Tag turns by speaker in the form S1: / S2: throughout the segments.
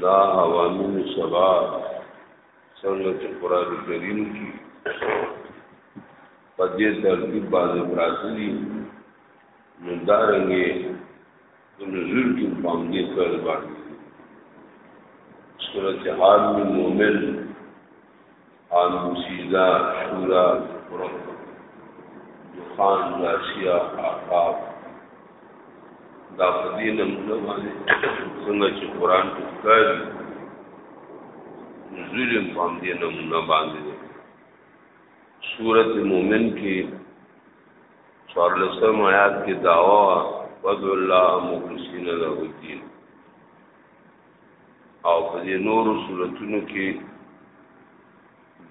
S1: دا عوامل سبا څنګه چې قران کریم کې په دې ترتیب باندې راځي نو دا رنګه د نزول کې باندې تر باندې سورته حال مومن آن موسیزا شورا قرب دخان لاسیا آقاب دا په دې نمونه باندې څنګه چې قران کې ښکاري نزول په دې نمونه باندې سورته مومن کې څوارلسم آیات کې داوا بدو الله مخلصین له الدين او په دې نورو صورتونو کې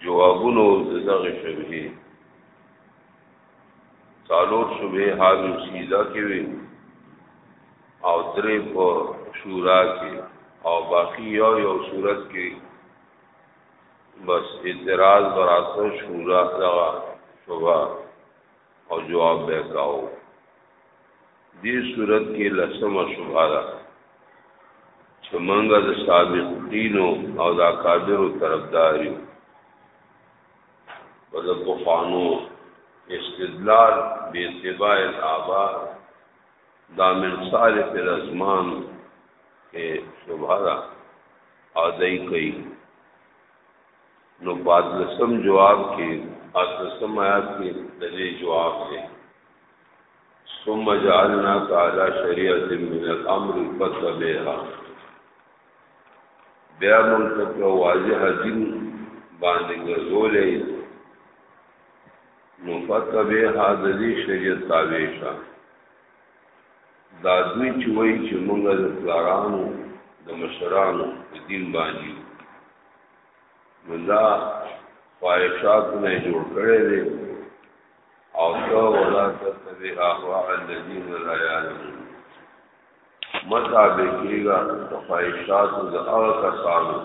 S1: جوابونو دغه شبهه څالور شبهه حاضر سیدا کې وي او درې په شورا کې او باقی یو یو صورت کې بس اعتراض براسه شورا دغه شبهه او جواب به کاو دې صورت کې لسمه شوبه ده چې مونږه د سابق دینو او د اکابرو طرفدار یو په د پخوانو استدلال به اتباع الابا دا من صالح الازمان کې شوبه ده او دای کوي نو پات لسم جواب کې پات لسم آیات کې د دې جواب دی ثم جعلنا تعالی شریعت من الامر فتبعها بیا موږ ته واضح دین باندې ګرځولې نو فتبعها د دې شریعت تابع شه دا دوی چې وایي چې موږ د پلارانو د مشرانو په دین باندې دا خواهشات نه جوړ کړي دي او تو ولا تتبع اهواء الذين لا يعلمون مطابق کیږي د خواهشات د هغه کسانو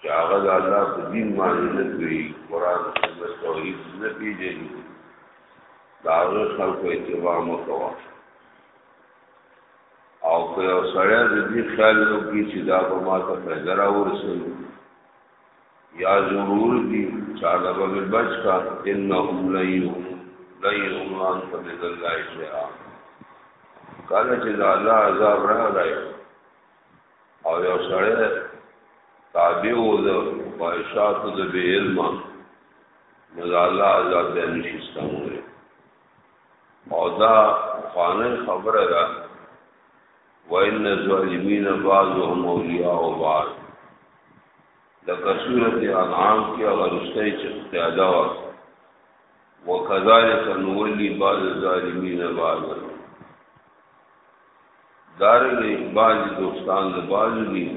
S1: چې هغه د الله په دین باندې نه کوي قران او توحید نه پیژني دا هغه خلکو اتباع مکوه او که یو سړی د دې خیال نو کې چې دا به ما ته فایده راورسوي یا ضرور دي چې هغه به مې بچ کا انهم لن یغنو عنک من الله شیئا کله چې د الله عذاب راغی او یو سړی تابع و د خواهشاتو د بې علمه نو د الله عذاب بیا نشي ستامولی او دا خوانه خبره ده وان الظالمین بعضهم اولیاء بعض لکه سورت انعام کې هغه رسته چې پیدا و وکذالک نولی بعض الظالمین بعض دارنګ بعض دوستان د بعض دي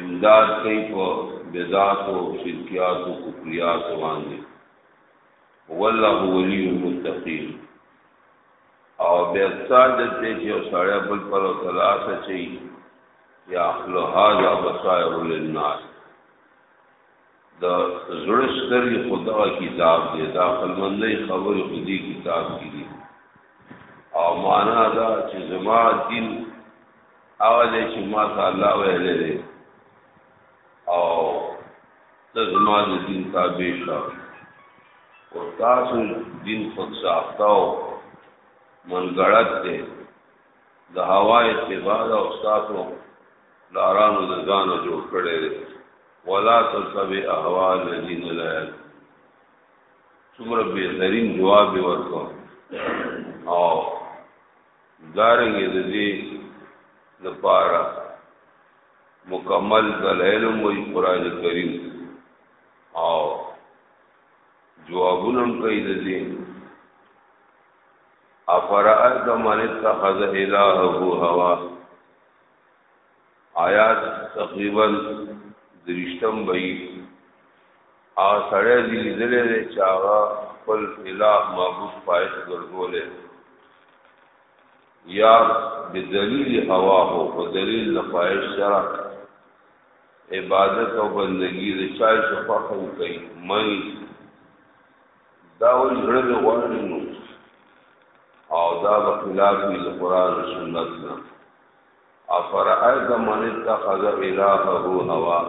S1: امداد کوي په بدعات او شرکیات او کفریات باندې والله ولی المتقین او بیا ساجت دی چې سړی بل پر او تلاس چي یا اخلو هاذا بصائر للناس دا زړه سترګې خدا کتاب دی دا خلمندې خبرې خودي کتاب کې دي او معنا دا چې زما دین هغه چې ما تعالی ویلې او ته زما د دین تابع شه او تاسو دین خود ساخته او منګړت دی د هوا اتباع او تاسو لارانو د ځان جوړ کړي ولا تتبع اهوا الذين لا څومره به زرین جواب ورکو او دارنګ د دې لپاره مکمل دلایل مو قران کریم او جوابونه هم کوي د دې افرائت من اتخذ الهه هوا آیات تقریبا درشتم بئی آ سړی دی دلې دی چې هغه خپل الہ معبود پایت ګرځولې یا بدلیل هواه په دلیل د خواهش سره عبادت او بندگی د چا چې خوښه کوي مې دا ول زړه به غواړي نو او دا په خلاف د قران او سنت نه افرایت من اتخذ الهه هوا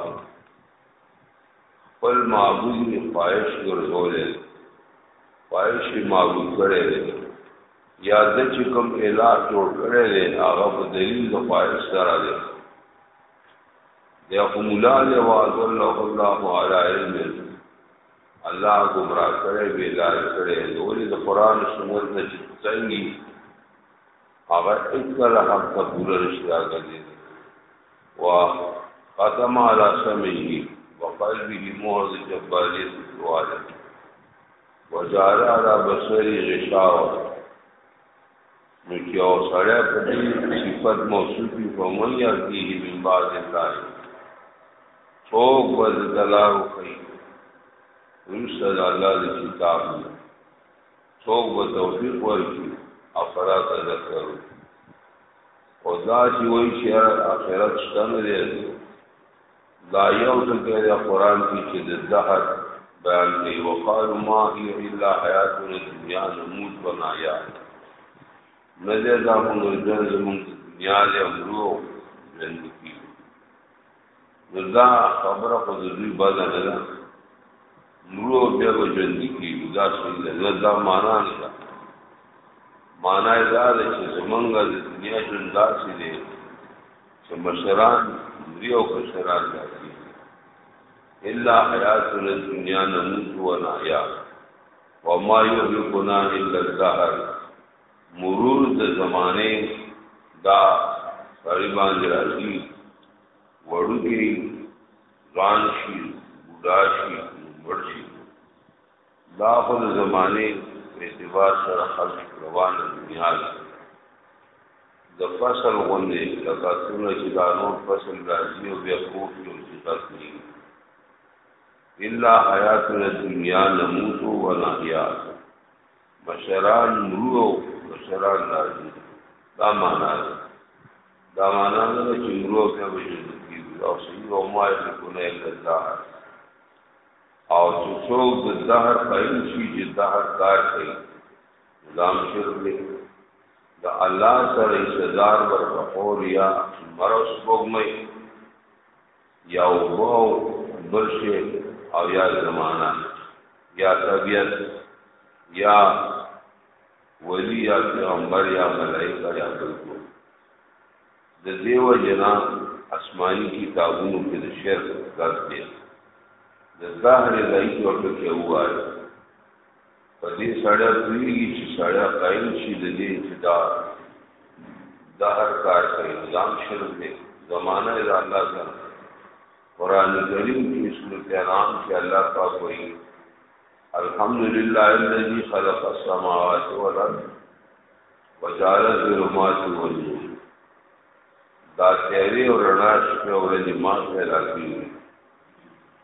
S1: خپل معبود یې خواهش ګرځولې خواهش یې معبود کړی دی یا د چې کوم اله جوړ کړی دی هغه په دلیل د خواهش سره دی دی خو مولا دی واضله الله علی علم الله ګمراه کړی ویلای کړی نو د قرآن سنت نه څنګه هغه اکل هم ته پورا رشتہ غزي وا ختم على سمعه وقلبه مهر جباري سواله وجعل على بصري غشاوه نو چې او سړی په دې صفت موصوف وي په من يهديه من بعد الله څوک به دلارو کوي روسه د الله د کتاب نه څوک به توفیق ورکړي افلا تذکرون او دا چې وایي چې آخرت شته نه دی دا یو ټکی دی قرآن کې چې د دهر بیان کوي وقالو ما هي الا حیاتنا الدنیا نموت ونایا نه دی دا موږ د دنیا له امرو ژوند کیږي نو دا خبره خو د دوی بده نه ده مرو بیا به ژوندي کېږو دا صحیح ده نه دا معنا نه ده معنا یې دا ده چې زمونږ د دنیا ژوند داسې دی چې مشران مري او کشران راځي الا حیات الدنیا نموت و نایا وما یهلکنا الا الدهر مرور د زمانه دا سړی باندې راځي وړوکی ځوان شي بوډا شي مړ شي دا خو د زمانه په اعتبار سره خلک روانه دنیا ده د فصل غوندې لکه څنګه چې دا نور فصل راځي او بیا پوښ کې چې تاسو الا حیاتنا الدنیا نموت و نحیا مشران مرو او مشران راځي دا معنا ده دا معنا نه ده چې مرو بیا به جنت کېږي او صحیح او ما یملکون الا الدهر او چې څوک د دهر قائل شي چې دهر کار کوي غلام شرک دی د الله سره سزا ورکول یا مرو سپوږمۍ یا اوبه او بل شی او یا زمانہ یا طبیعت یا ولی یا پیغمبر یا ملائکه یا بل کو د دیو جنا اسماني کتابونو کې د شرک ذات دی د ظاهر لایق ورته کې وایي په دې سړی پوهېږي چې سړی قایل شي د دې چې دا دا هر کار کوي نظام شرک دی زمانه یې د الله سره قرآن کریم کې سورت انعام کې الله پاک وایي الحمد لله الذي خلق السماوات والارض وجعل الظلمات والنور دا تیری او رڼا شپه ورځې ما پیدا کړې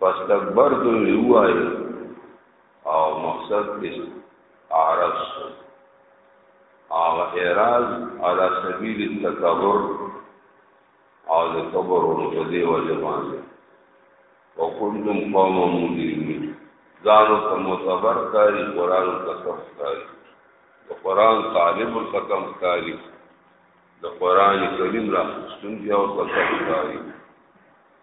S1: واستكبر دوی وای او مقصد اس اعراض شو او اعراض على سبيل التكبر او د کبر او په دې وجه باندې او كنتم قوم مجرمين ځانو ته متبر کاری قران ته کم کاری د قران طالب ته کم کاری د قران کریم را څنګه او ته کم کاری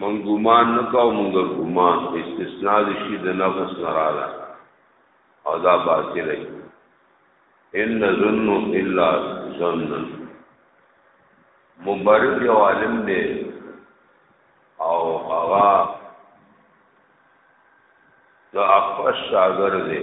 S1: من ګمان نه کاو مونږ ګمان استثناء دي شي د نفس نه رااله او دا باطل دی ان ظن الا ظن مبرد یو عالم دی او هغه د اقص شاګرد دی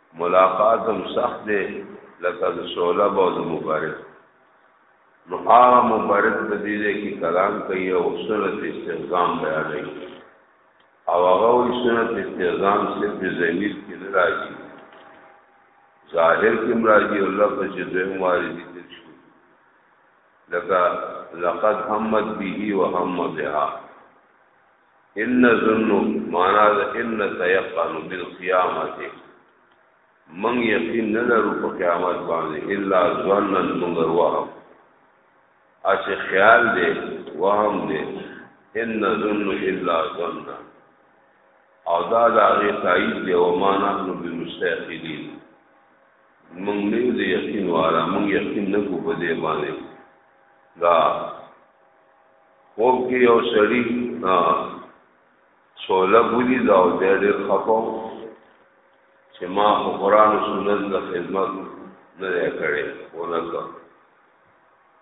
S1: ملاقات هم سخت دی لکه د سولب او د مبارز نو هغه مبارز په دې دی کې کلام کوي او سنت استغزام بیانوي او هغه وی سنت استغزام صرف ضمیر کې نه راځي ظاهر کې راځي او لفظ چې دویم واري ذکر شو لکه لقد همت به وهم بها ان ظن معنا د ان تيقن بالقيامت من یقین نه لرو په قیامت باندې الا ظننا مگر وهم اسی خیال دې وهم دې ان ظن الا ظننا او دا د هغه تایید دی او ما نحنو بمستحقین مونږ نه یو د یقین والا مونږ یقین نه کو په دې باندې دا خوب کې یو سړی سوله بولی دا او دی ډېر خپه چې ما خو قرآن او سنت د خدمت نه دی کړی ونه کړ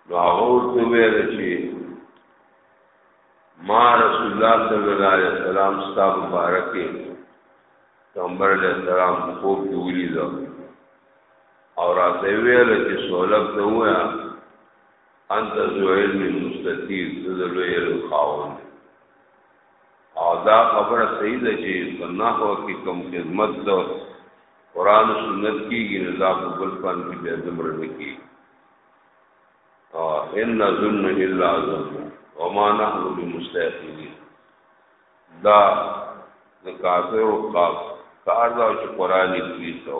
S1: نو هغه ورته ویل چې ما رسول الله صلی الله علیه وسلم ستا مبارک پیغمبر علیه السلام خوب کې ولیدو او راته ویل چې سوله ته وایا انت ذو علم مستطیل ته د لوی علم خاوند او دا خبره صحیح ده چې په نحو کې کوم خدمت ده قران او سنت کېږي نو دا په بل فن کې به زمر نه کېږي او ان ظن الا ظن وما نحن بمستيقنين دا د کافر او کار دا چې قران یې پیښو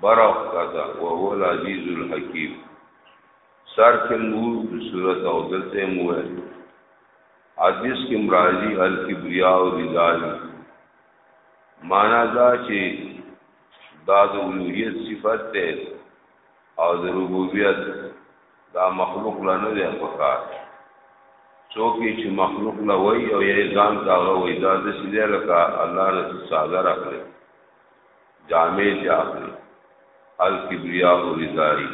S1: برخ کتا وهو العزیز الحکیم سر کې مو د صورت او دلته مو وای حدیث کې مرাজি الکبریا او رضال معنا دا چې دا د اولوہیت صفت ده او د ربوبیت دا مخلوق لا نه دی پکار څوک چې مخلوق لا وای او یې ځان دا وای دا د سیده لکه الله نه ساده راغلی جامع چې اخلي الکبرياء رضای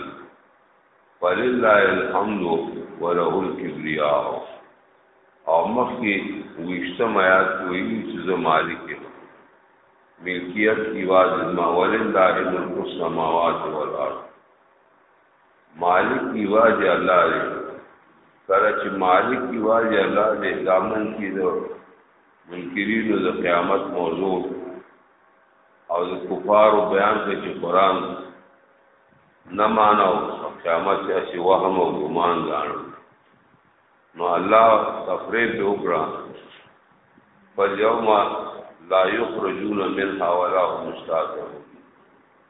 S1: فلله الحمد وله الكبرياء او مخکې وشتم آیات ویلي چې زه مالک یم ملکیت ایواز ما ولله ملک السماوات والارض مالک ایواز الله دی کله چې مالک ایواز الله دی دامن کې دو منکرینو د قیامت موضوع او د کفارو بیان کوي چې قران نه مانو قیامت چې اسی وهم او ګمان غاڼو نو الله تفرید به وکړه فالیوم لا یخرجون منها ولا هم مستعتبون